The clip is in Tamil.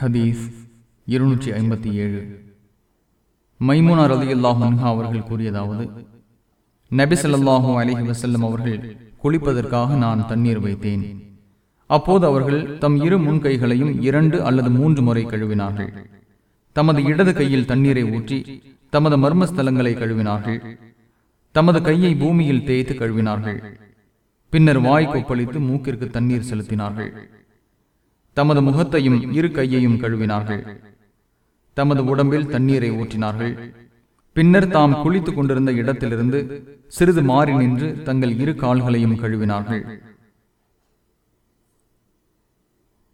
ஹதீஸ் இருநூற்றி ஐம்பத்தி ஏழு. மைமுனா ரதி அல்லாஹா அவர்கள் கூறியதாவது நபிசல்லாஹூ ஸல்லல்லாஹு வசல்லம் அவர்கள் குளிப்பதற்காக நான் தண்ணீர் வைத்தேன். அப்போது அவர்கள் தம் இரு முன்கைகளையும் இரண்டு அல்லது மூன்று முறை கழுவினார்கள். தமது இடது கையில் தண்ணீரை ஊற்றி தமது மர்மஸ்தலங்களை கழுவினார்கள். தமது கையை பூமியில் தேய்த்து கழுவினார்கள். பின்னர் வாய் கொப்பளித்து மூக்கிற்கு தண்ணீர் செலுத்தினார்கள். தமது முகத்தையும் இரு கையையும் கழுவினார்கள். தமது உடம்பில் தண்ணீரை ஊற்றினார்கள். பின்னர் தாம் குளித்துக் கொண்டிருந்த இடத்திலிருந்து சிறிது மாறி நின்று தங்கள் இரு கால்களையும் கழுவினார்கள்.